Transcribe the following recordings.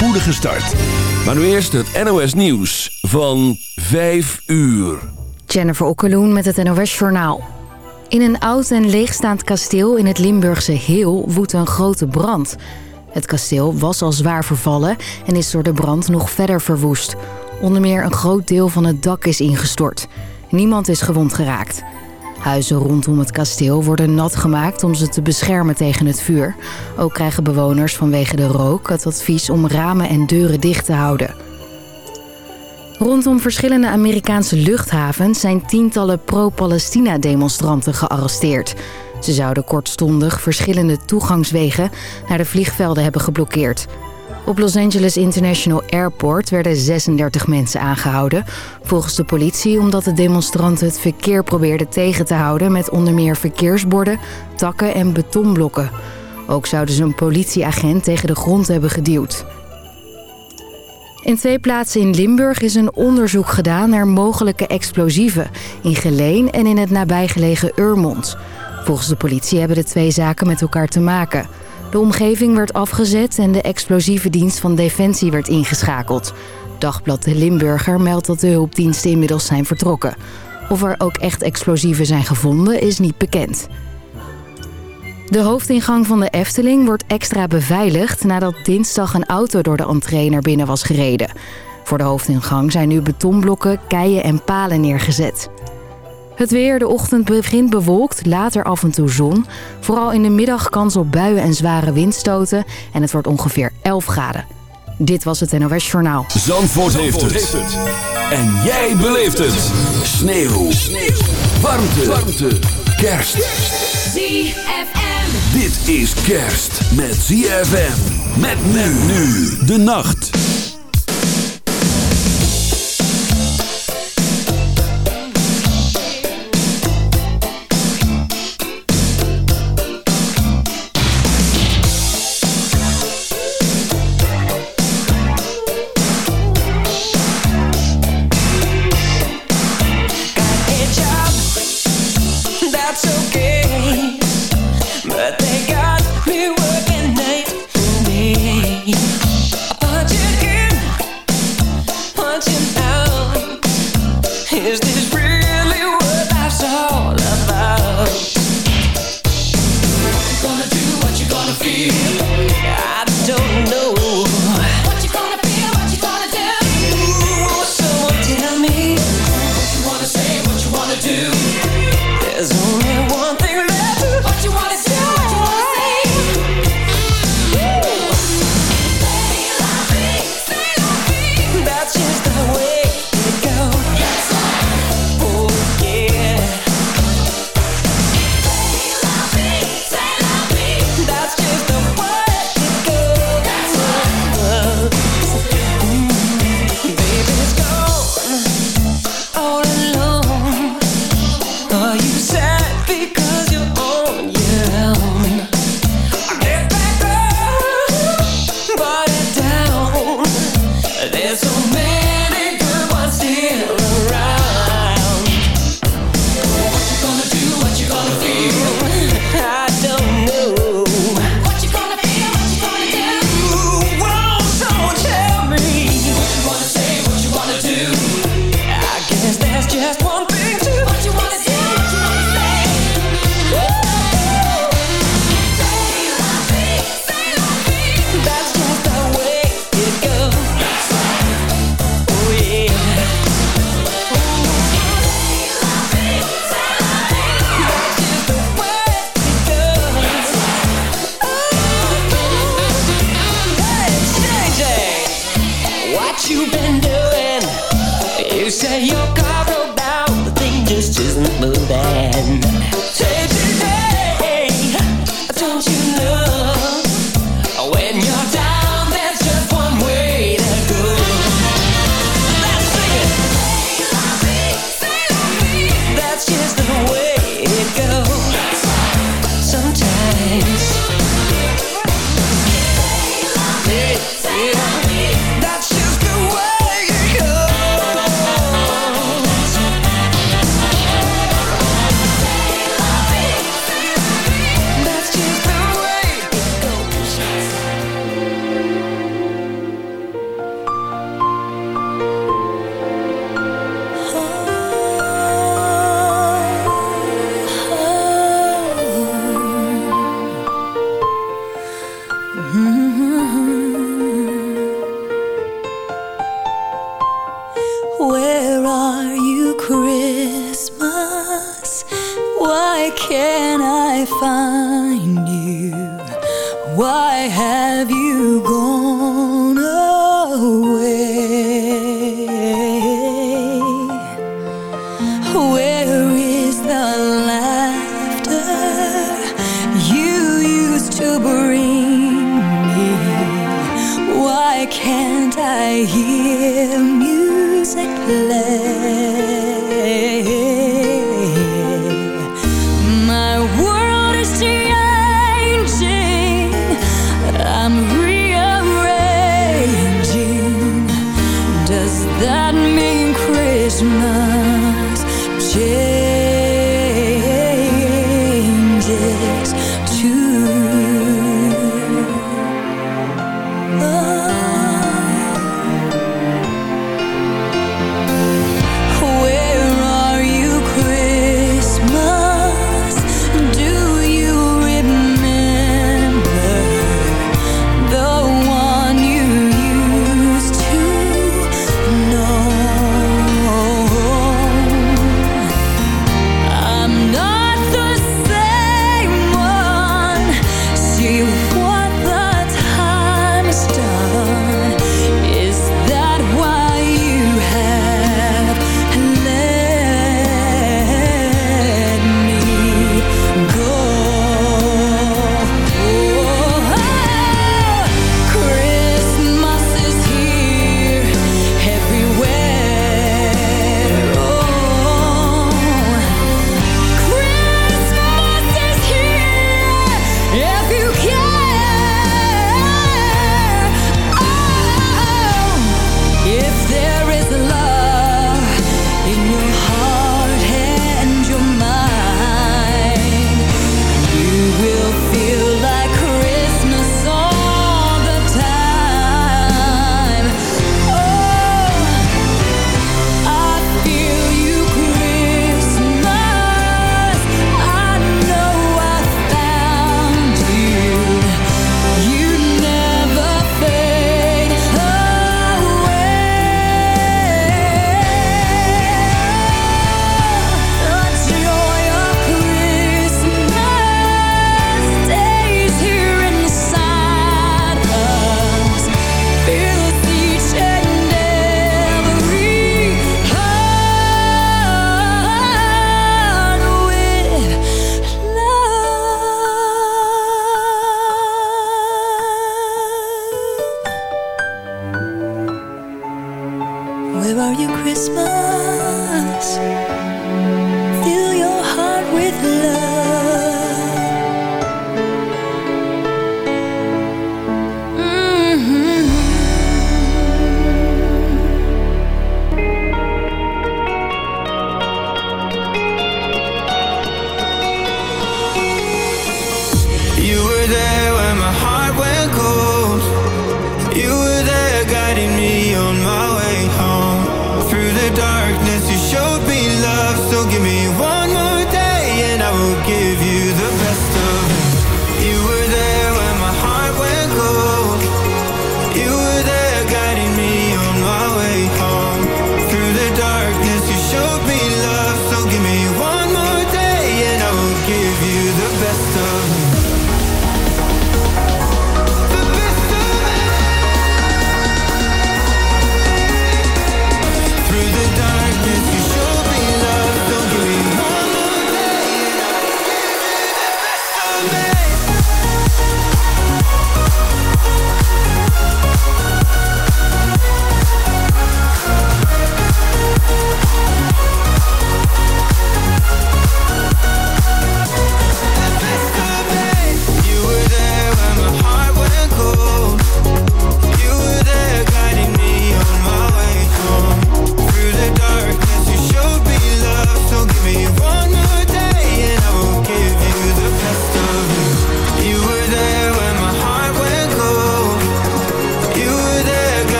spoedige start. Maar nu eerst het NOS Nieuws van 5 uur. Jennifer Okkeloen met het NOS Journaal. In een oud en leegstaand kasteel in het Limburgse Heel woedt een grote brand. Het kasteel was al zwaar vervallen en is door de brand nog verder verwoest. Onder meer een groot deel van het dak is ingestort. Niemand is gewond geraakt. Huizen rondom het kasteel worden nat gemaakt om ze te beschermen tegen het vuur. Ook krijgen bewoners vanwege de rook het advies om ramen en deuren dicht te houden. Rondom verschillende Amerikaanse luchthavens zijn tientallen pro-Palestina-demonstranten gearresteerd. Ze zouden kortstondig verschillende toegangswegen naar de vliegvelden hebben geblokkeerd. Op Los Angeles International Airport werden 36 mensen aangehouden. Volgens de politie omdat de demonstranten het verkeer probeerden tegen te houden... met onder meer verkeersborden, takken en betonblokken. Ook zouden ze een politieagent tegen de grond hebben geduwd. In twee plaatsen in Limburg is een onderzoek gedaan naar mogelijke explosieven. In Geleen en in het nabijgelegen Urmond. Volgens de politie hebben de twee zaken met elkaar te maken... De omgeving werd afgezet en de explosieve dienst van Defensie werd ingeschakeld. Dagblad De Limburger meldt dat de hulpdiensten inmiddels zijn vertrokken. Of er ook echt explosieven zijn gevonden is niet bekend. De hoofdingang van de Efteling wordt extra beveiligd... nadat dinsdag een auto door de entree naar binnen was gereden. Voor de hoofdingang zijn nu betonblokken, keien en palen neergezet. Het weer, de ochtend begint bewolkt, later af en toe zon. Vooral in de middag kans op buien en zware windstoten. En het wordt ongeveer 11 graden. Dit was het NOS Journaal. Zandvoort, heeft, het. En jij beleeft het. Sneeuw. Sneeuw. Warmte. Warmte. Kerst. ZFM. Dit is kerst met ZFM. Met men nu. De nacht.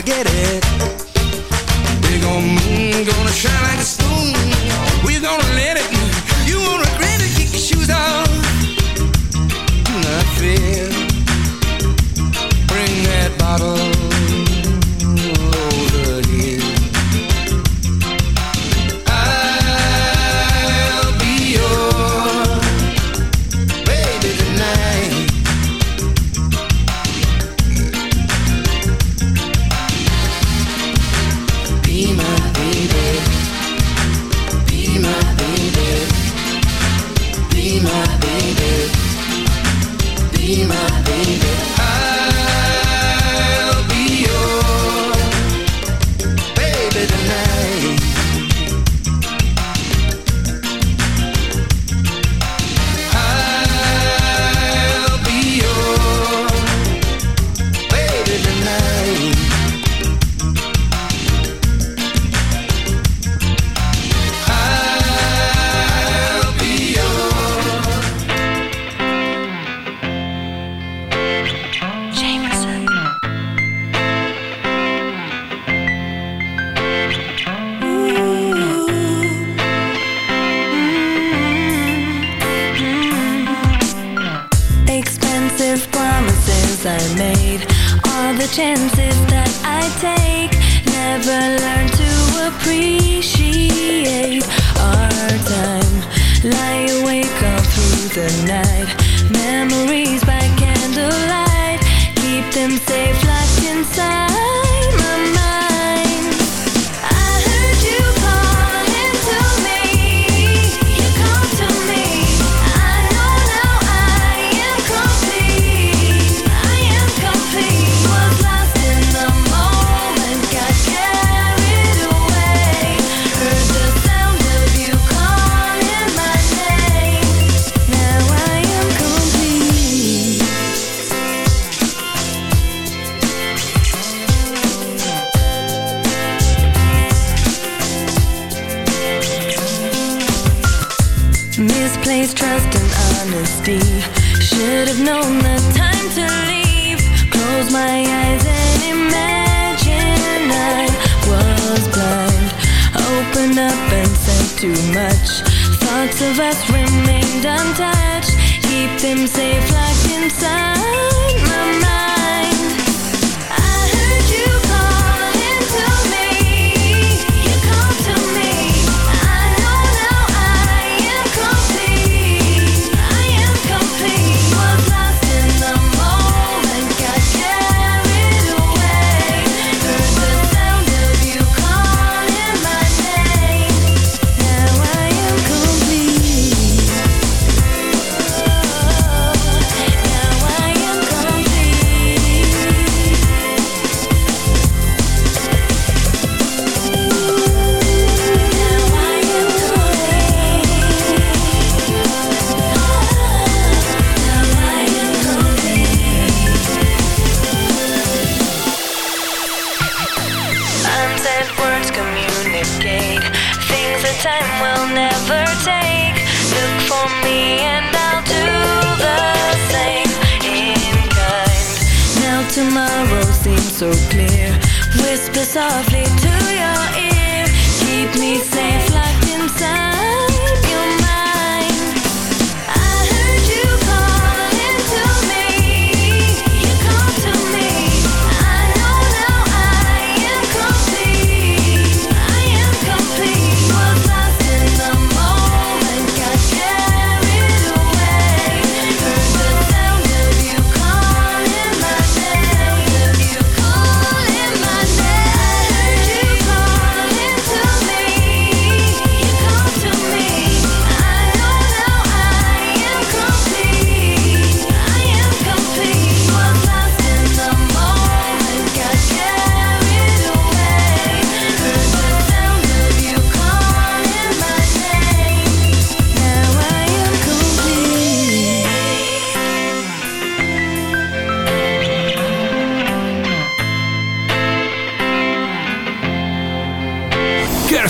forget it. night Memories by candlelight. Keep them safe locked inside my mind. past remained untouched. Keep them safe locked inside. and words communicate things that time will never take. Look for me and I'll do the same in kind. Now tomorrow seems so clear. Whisper softly to your ear. Keep me safe.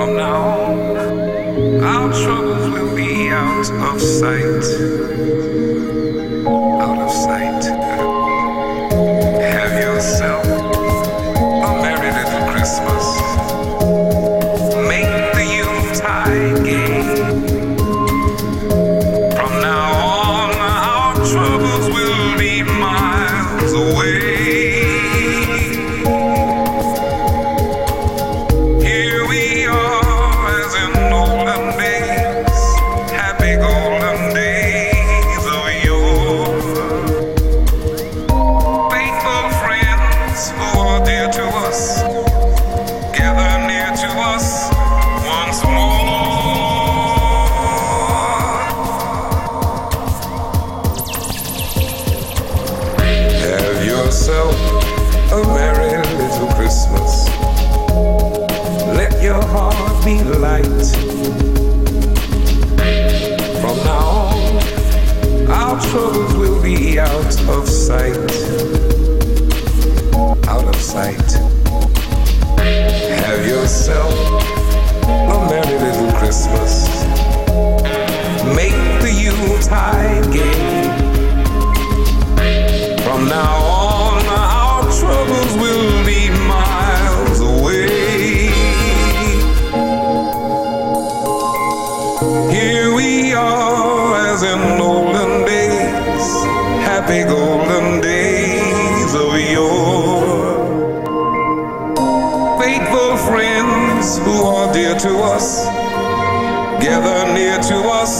From now on, our troubles will be out of sight. To us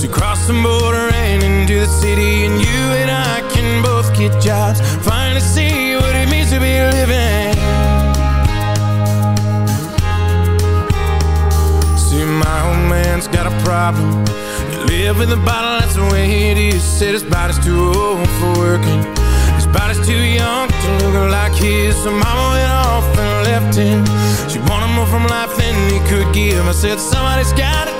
To cross the border and into the city. And you and I can both get jobs. Finally see what it means to be living. See, my old man's got a problem. He live with a bottle, that's the way it is. Said his body's too old for working. His body's too young to look like his. So mama went off and left him. She wanted more from life than he could give. I said, somebody's gotta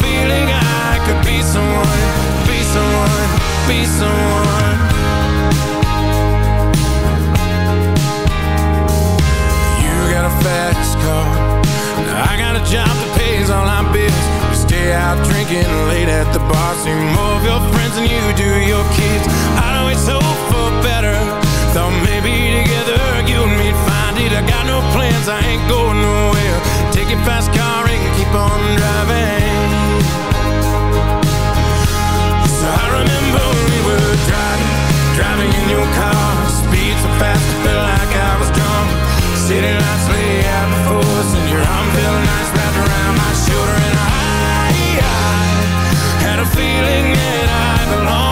feeling I could be someone, be someone, be someone. You got a fast car I got a job that pays all my bills. You stay out drinking late at the bar See more of your friends than you do your kids. I'd always hope for better. Thought maybe together you and me'd find it. I got no plans, I ain't going nowhere. Take your fast car and keep on driving. Remember we were driving Driving in your car. Speed so fast, felt like I was drunk City lights lay out before us And your arm felt nice wrapped around my shoulder. And I had a feeling that I belonged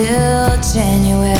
till January.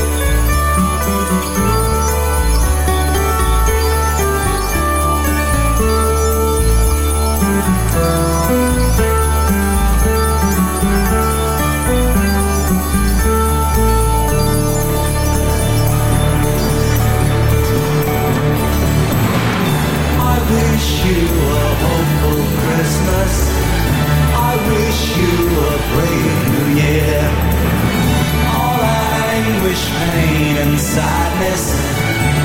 wish you a hopeful Christmas. I wish you a brave new year. All that anguish, pain, and sadness,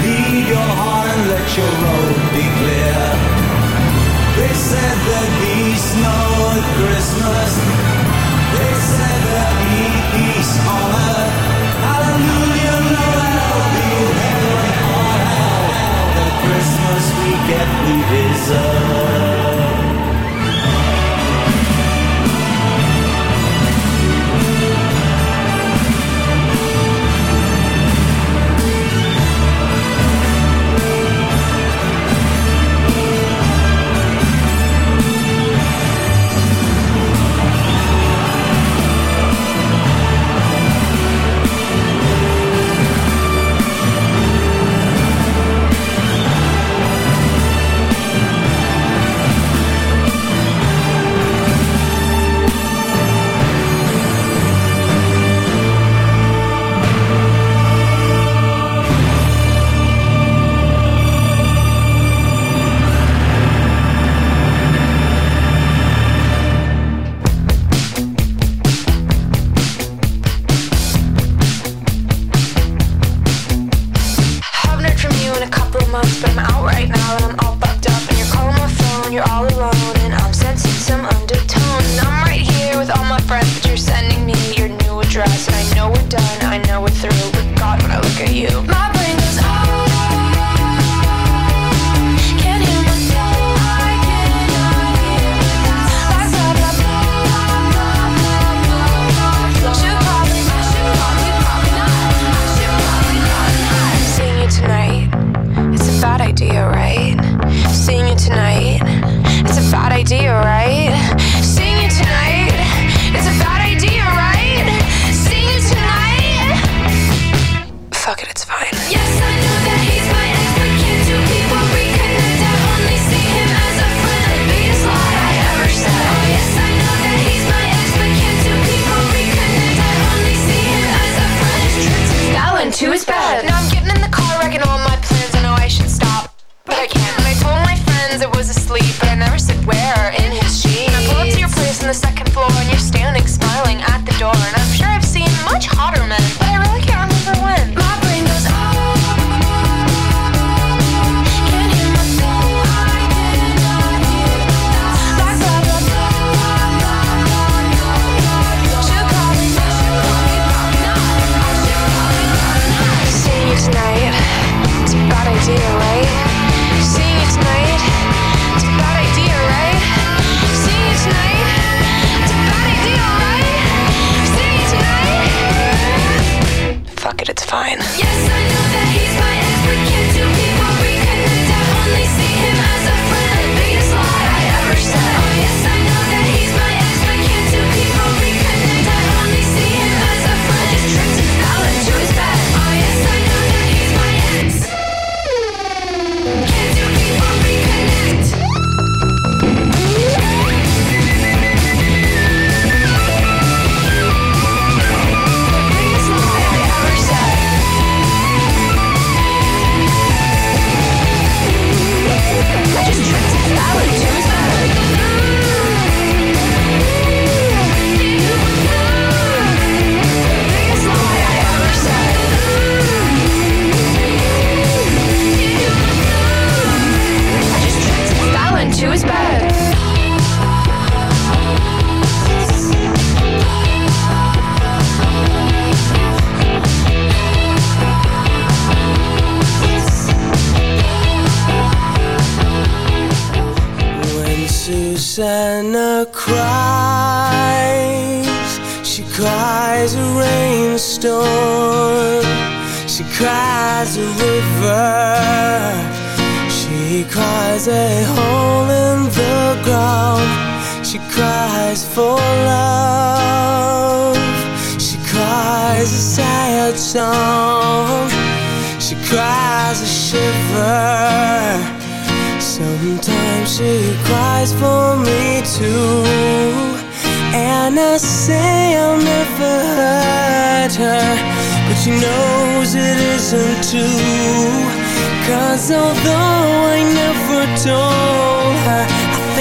leave your heart and let your road be clear. They said that he snowed Christmas. They said that he peace on earth. get me deserve.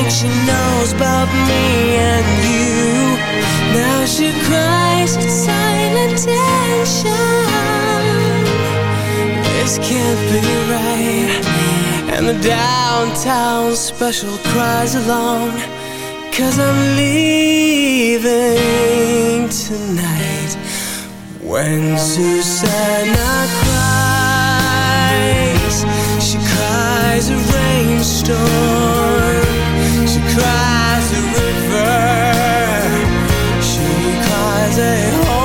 think she knows about me and you. Now she cries with silent tension. This can't be right. And the downtown special cries alone Cause I'm leaving tonight. When Susanna cries She cries a rainstorm cries a river, she cries a home.